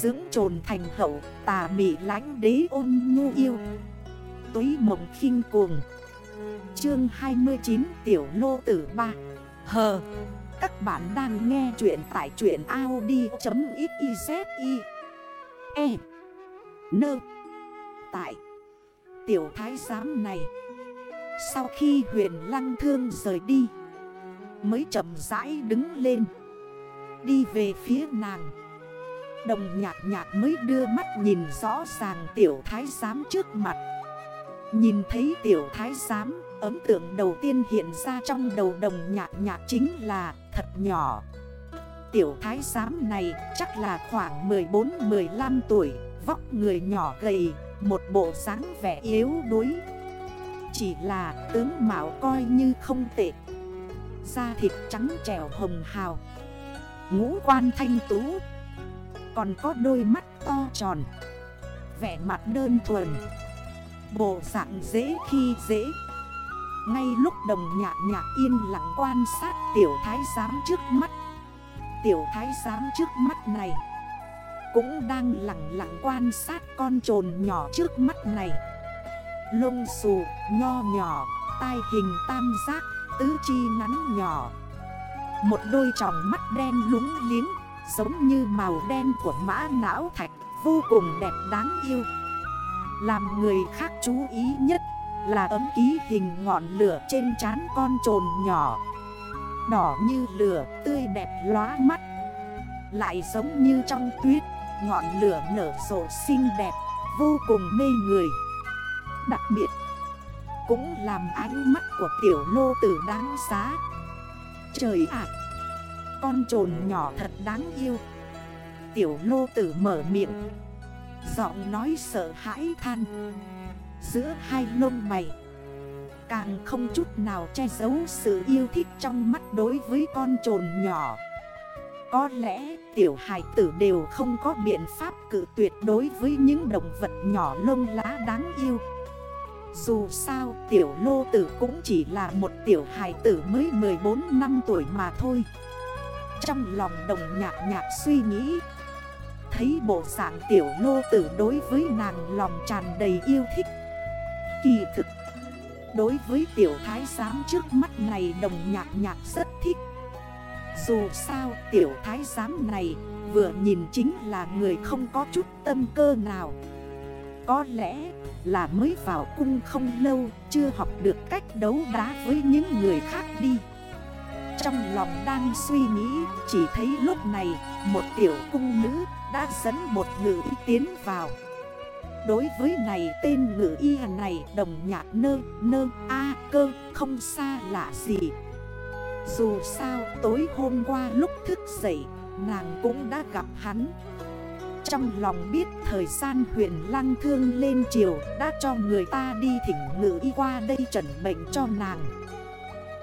Dưỡng trồn thành hậu, tà mị lánh đế ôn nhu yêu. Túy mộng khinh cuồng. Chương 29 Tiểu Lô Tử 3 Hờ Các bạn đang nghe chuyện tại chuyện Audi.xyz E. Nơ Tại Tiểu Thái Giám này, Sau khi huyền lăng thương rời đi, Mới chậm rãi đứng lên, Đi về phía nàng. Đồng nhạc nhạc mới đưa mắt nhìn rõ ràng tiểu thái giám trước mặt. Nhìn thấy tiểu thái giám Ấm tượng đầu tiên hiện ra trong đầu đồng nhạc nhạc chính là thật nhỏ. Tiểu thái giám này chắc là khoảng 14-15 tuổi, Vóc người nhỏ gầy, Một bộ dáng vẻ yếu đuối. Chỉ là tướng mạo coi như không tệ. Da thịt trắng trẻo hồng hào. Ngũ quan thanh tú còn có đôi mắt to tròn Vẻ mặt đơn thuần Bộ dạng dễ khi dễ. Ngay lúc đồng nhạc nhạc yên lặng quan sát tiểu thái giám trước mắt Tiểu thái giám trước mắt này Cũng đang lặng lặng quan sát con trồn nhỏ trước mắt này. Lông xù, nho nhỏ, tai hình tam giác, tứ chi ngắn nhỏ Một đôi tròng mắt đen lúng liếng Giống như màu đen của mã não thạch, Vô cùng đẹp đáng yêu. Làm người khác chú ý nhất là ấm ký hình ngọn lửa trên trán con trồn nhỏ. Đỏ như lửa, tươi đẹp lóa mắt. Lại giống như trong tuyết, Ngọn lửa nở rộ xinh đẹp, Vô cùng mê người. Đặc biệt, Cũng làm ánh mắt của tiểu lô tử đáng giá. Trời ạ! Con trồn nhỏ thật đáng yêu. Tiểu lô tử mở miệng, Giọng nói sợ hãi than. Giữa hai lông mày, Càng không chút nào che giấu sự yêu thích trong mắt đối với con trồn nhỏ. Có lẽ tiểu hài tử đều không có biện pháp cự tuyệt đối với những động vật nhỏ lông lá đáng yêu. Dù sao, tiểu lô tử cũng chỉ là một tiểu hài tử mới 14 năm tuổi mà thôi. Trong lòng đồng nhạc nhạc suy nghĩ. Thấy bộ dạng tiểu lô tử đối với nàng lòng tràn đầy yêu thích. Kỳ thực, Đối với tiểu thái giám trước mắt này đồng nhạc nhạc rất thích. Dù sao tiểu thái giám này vừa nhìn chính là người không có chút tâm cơ nào. Có lẽ là mới vào cung không lâu, Chưa học được cách đấu đá với những người khác đi. Trong lòng đang suy nghĩ, Chỉ thấy lúc này, một tiểu cung nữ đã dẫn một ngự y tiến vào. Đối với này, tên ngự y này đồng nhạc nơ nơ, a, cơ, không xa lạ gì. Dù sao, tối hôm qua lúc thức dậy, nàng cũng đã gặp hắn. Trong lòng biết thời gian huyền lăng thương lên chiều Đã cho người ta đi thỉnh ngự y qua đây trần bệnh cho nàng.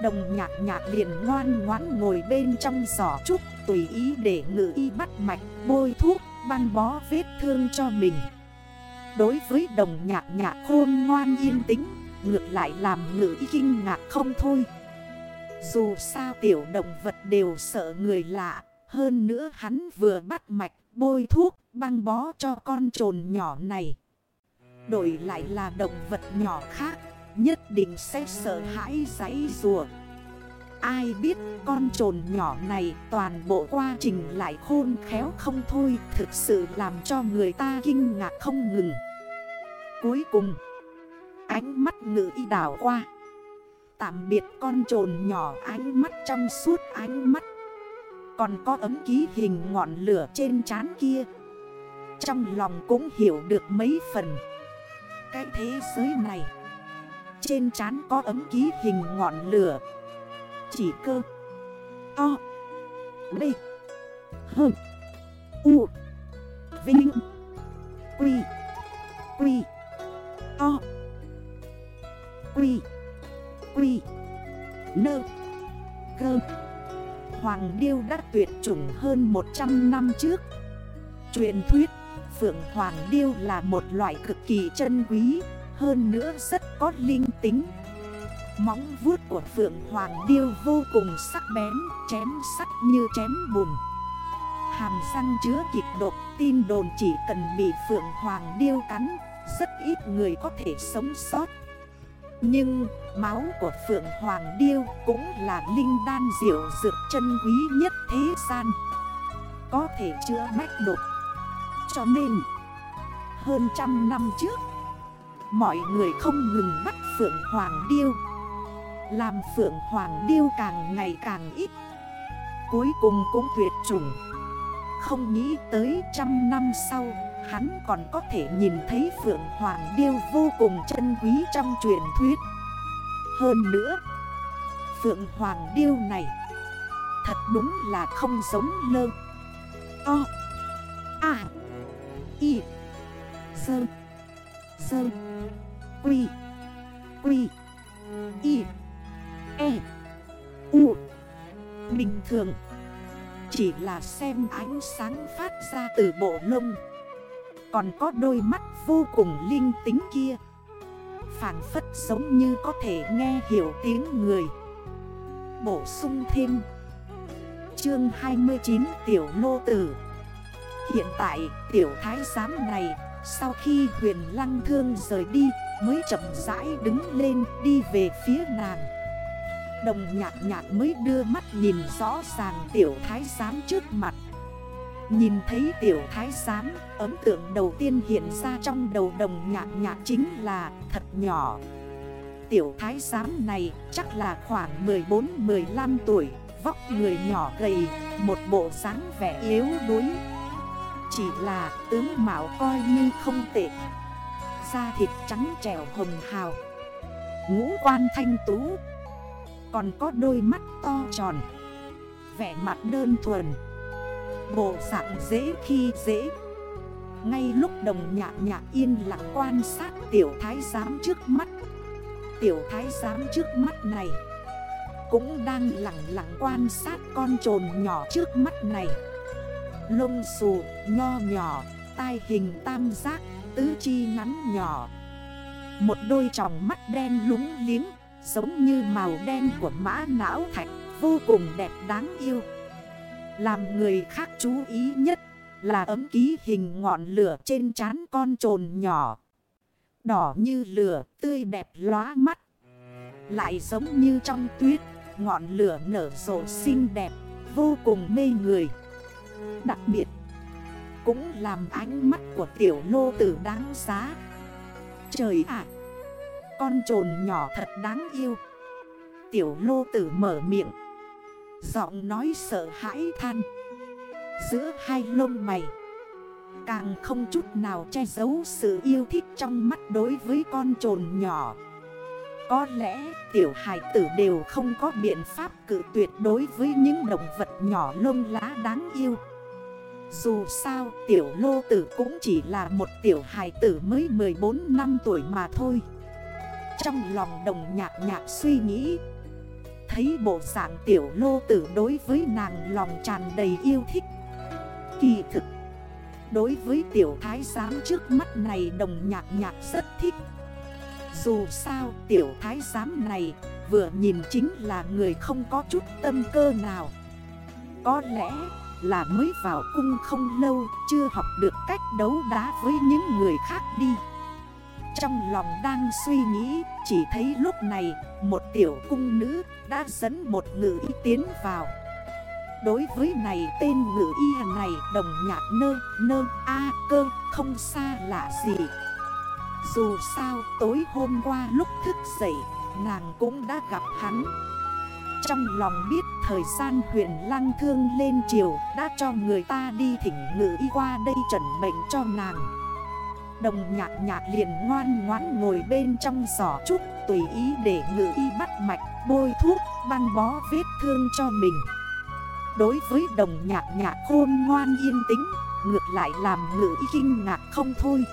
Đồng nhạc nhạc liền ngoan ngoãn ngồi bên trong giỏ trúc, Tùy ý để ngự y bắt mạch, bôi thuốc băng bó vết thương cho mình. Đối với đồng nhạc nhạc khôn ngoan yên tĩnh, Ngược lại làm ngự y kinh ngạc không thôi. Dù sao tiểu động vật đều sợ người lạ, Hơn nữa hắn vừa bắt mạch, bôi thuốc, băng bó cho con trồn nhỏ này. Đổi lại là động vật nhỏ khác Nhất định sẽ sợ hãi giấy rùa. Ai biết con trồn nhỏ này toàn bộ quá trình lại khôn khéo không thôi, Thực sự làm cho người ta kinh ngạc không ngừng. Cuối cùng, Ánh mắt ngự y đảo qua. Tạm biệt con trồn nhỏ, ánh mắt trong suốt ánh mắt. Còn có ấm ký hình ngọn lửa trên trán kia. Trong lòng cũng hiểu được mấy phần. Cái thế giới này trên trán có ấm ký hình ngọn lửa. Chỉ cơ. O B. H. U. Vinh. Quy. Quy. O Quy. Quy. Nơ. Cơ. Hoàng Điêu đã tuyệt chủng hơn 100 năm trước. Truyền thuyết, Phượng Hoàng Điêu là một loại cực kỳ chân quý. Hơn nữa rất có linh tính. Móng vuốt của Phượng Hoàng Điêu vô cùng sắc bén, Chém sắt như chém bùn. Hàm răng chứa kịch độc, tin đồn chỉ cần bị Phượng Hoàng Điêu cắn, Rất ít người có thể sống sót. Nhưng, máu của Phượng Hoàng Điêu cũng là linh đan diệu dược chân quý nhất thế gian. Có thể chữa bách độc. Cho nên, hơn trăm năm trước Mọi người không ngừng bắt Phượng Hoàng Điêu. Làm Phượng Hoàng Điêu càng ngày càng ít. Cuối cùng cũng tuyệt chủng. Không nghĩ tới trăm năm sau, Hắn còn có thể nhìn thấy Phượng Hoàng Điêu vô cùng chân quý trong truyền thuyết. Hơn nữa, Phượng Hoàng Điêu này Thật đúng là không giống lơ. To À Y sơn. Sơ Quy. Quy. Y. E. U. Bình thường. Chỉ là xem ánh sáng phát ra từ bộ lông. Còn có đôi mắt vô cùng linh tính kia. Phản phất giống như có thể nghe hiểu tiếng người. Bổ sung thêm. Chương 29 Tiểu Lô Tử. Hiện tại tiểu thái giám này sau khi huyền lăng thương rời đi, Mới chậm rãi đứng lên đi về phía nàng. Đồng nhạc nhạc mới đưa mắt nhìn rõ ràng tiểu thái giám trước mặt. Nhìn thấy tiểu thái giám, Ấn tượng đầu tiên hiện ra trong đầu đồng nhạc nhạc chính là thật nhỏ. Tiểu thái giám này chắc là khoảng 14-15 tuổi, Vóc người nhỏ gầy, Một bộ dáng vẻ yếu đuối. Chỉ là tướng mạo coi như không tệ. Da thịt trắng trẻo hồng hào. Ngũ quan thanh tú. Còn có đôi mắt to tròn. Vẻ mặt đơn thuần. Bộ dạng dễ khi dễ. Ngay lúc đồng nhạc nhạc yên lặng quan sát tiểu thái giám trước mắt. Tiểu thái giám trước mắt này Cũng đang lặng lặng quan sát con trồn nhỏ trước mắt này. Lông xù, nho nhỏ, tai hình tam giác, tứ chi ngắn nhỏ. Một đôi tròng mắt đen lúng liếng Giống như màu đen của mã não thạch Vô cùng đẹp đáng yêu. Làm người khác chú ý nhất Là ấm ký hình ngọn lửa trên trán con trồn nhỏ. Đỏ như lửa tươi đẹp lóa mắt. Lại giống như trong tuyết Ngọn lửa nở rộ xinh đẹp Vô cùng mê người. Đặc biệt, Cũng làm ánh mắt của tiểu lô tử đáng giá. Trời ạ, con trồn nhỏ thật đáng yêu. Tiểu lô tử mở miệng, Giọng nói sợ hãi than. Giữa hai lông mày, Càng không chút nào che giấu sự yêu thích trong mắt đối với con trồn nhỏ. Có lẽ tiểu hài tử đều không có biện pháp cự tuyệt đối với những động vật nhỏ lông lá đáng yêu. Dù sao, tiểu lô tử cũng chỉ là một tiểu hài tử mới 14 năm tuổi mà thôi. Trong lòng đồng nhạc nhạc suy nghĩ, Thấy bộ dạng tiểu lô tử đối với nàng lòng tràn đầy yêu thích. Kỳ thực, Đối với tiểu thái giám trước mắt này đồng nhạc nhạc rất thích. Dù sao, tiểu thái giám này vừa nhìn chính là người không có chút tâm cơ nào. Có lẽ là mới vào cung không lâu, Chưa học được cách đấu đá với những người khác đi. Trong lòng đang suy nghĩ, Chỉ thấy lúc này, Một tiểu cung nữ đã dẫn một ngự y tiến vào. Đối với này, tên ngự y này đồng nhạc nơ nơ, a, cơ, không xa lạ gì. Dù sao, tối hôm qua lúc thức dậy, nàng cũng đã gặp hắn. Trong lòng biết thời gian huyền lăng thương lên chiều đã cho người ta đi thỉnh ngự y qua đây trần bệnh cho nàng. Đồng nhạc nhạc liền ngoan ngoãn ngồi bên trong giỏ trúc, Tùy ý để ngự y bắt mạch, Bôi thuốc, băng bó vết thương cho mình. Đối với đồng nhạc nhạc khôn ngoan yên tĩnh, Ngược lại làm ngự y kinh ngạc không thôi.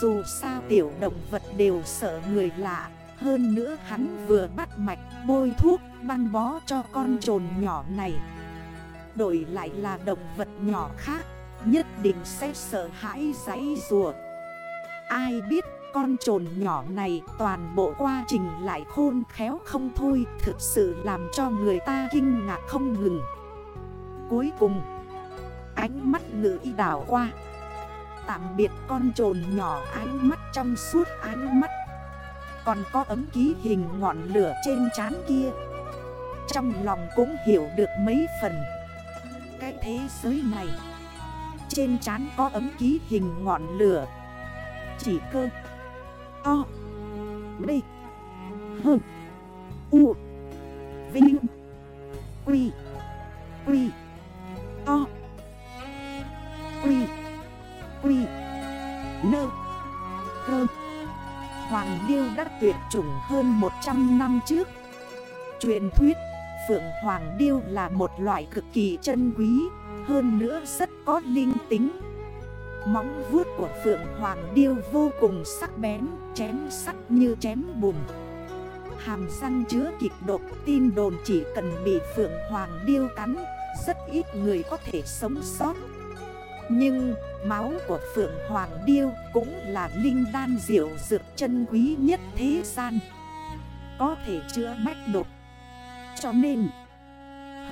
Dù sao tiểu động vật đều sợ người lạ hơn nữa hắn vừa bắt mạch, bôi thuốc, băng bó cho con trồn nhỏ này. Đổi lại là động vật nhỏ khác, Nhất định sẽ sợ hãi giấy rùa. Ai biết, con trồn nhỏ này toàn bộ quá trình lại khôn khéo không thôi, Thực sự làm cho người ta kinh ngạc không ngừng. Cuối cùng, ánh mắt ngữ y đảo qua. Tạm biệt con trồn nhỏ, ánh mắt trong suốt, ánh mắt còn có ấm ký hình ngọn lửa trên trán kia. Trong lòng cũng hiểu được mấy phần. Cái thế giới này, Trên trán có ấm ký hình ngọn lửa. Chỉ cơ, O B H U, Vinh, Quy Quy To Quy Quy, Nơ, Cơ. Hoàng Điêu đã tuyệt chủng hơn 100 năm trước. Truyền thuyết, Phượng Hoàng Điêu là một loại cực kỳ chân quý, Hơn nữa rất có linh tính. Móng vuốt của Phượng Hoàng Điêu vô cùng sắc bén, Chém sắt như chém bùn. Hàm răng chứa kịch độc tin đồn chỉ cần bị Phượng Hoàng Điêu cắn, Rất ít người có thể sống sót. Nhưng máu của Phượng Hoàng Điêu cũng là linh đan diệu dược chân quý nhất thế gian. Có thể chữa bách đột. Cho nên,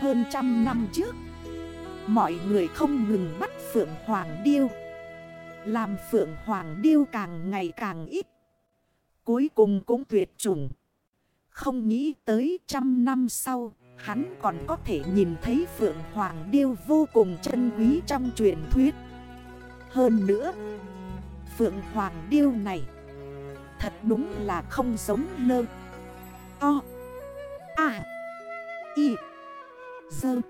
hơn trăm năm trước, Mọi người không ngừng bắt Phượng Hoàng Điêu. Làm Phượng Hoàng Điêu càng ngày càng ít. Cuối cùng cũng tuyệt chủng. Không nghĩ tới trăm năm sau Hắn còn có thể nhìn thấy Phượng Hoàng Điêu vô cùng chân quý trong truyền thuyết. Hơn nữa, Phượng Hoàng Điêu này Thật đúng là không giống lơ. O, A Y Dơ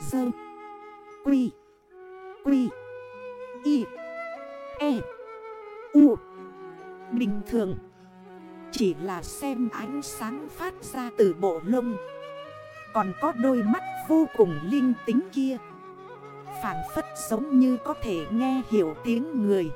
Dơ Quy Quy Y E U. Bình thường, Chỉ là xem ánh sáng phát ra từ bộ lông. Còn có đôi mắt vô cùng linh tính kia. Phản phất giống như có thể nghe hiểu tiếng người.